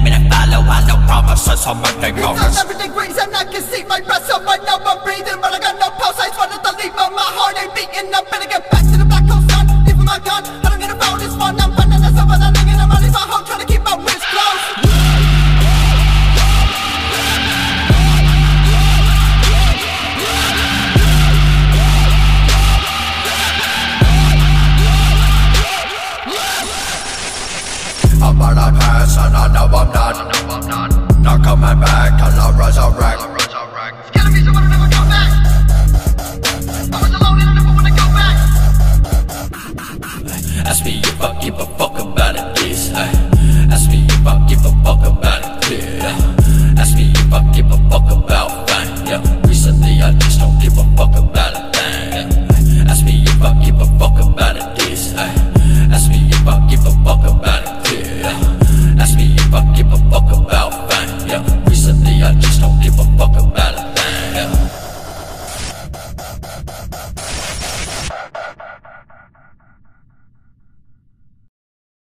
follow no promises, I'm a nigga It's 30 I can see my breath, so I know I'm breathing But I got no fuck, I give a fuck.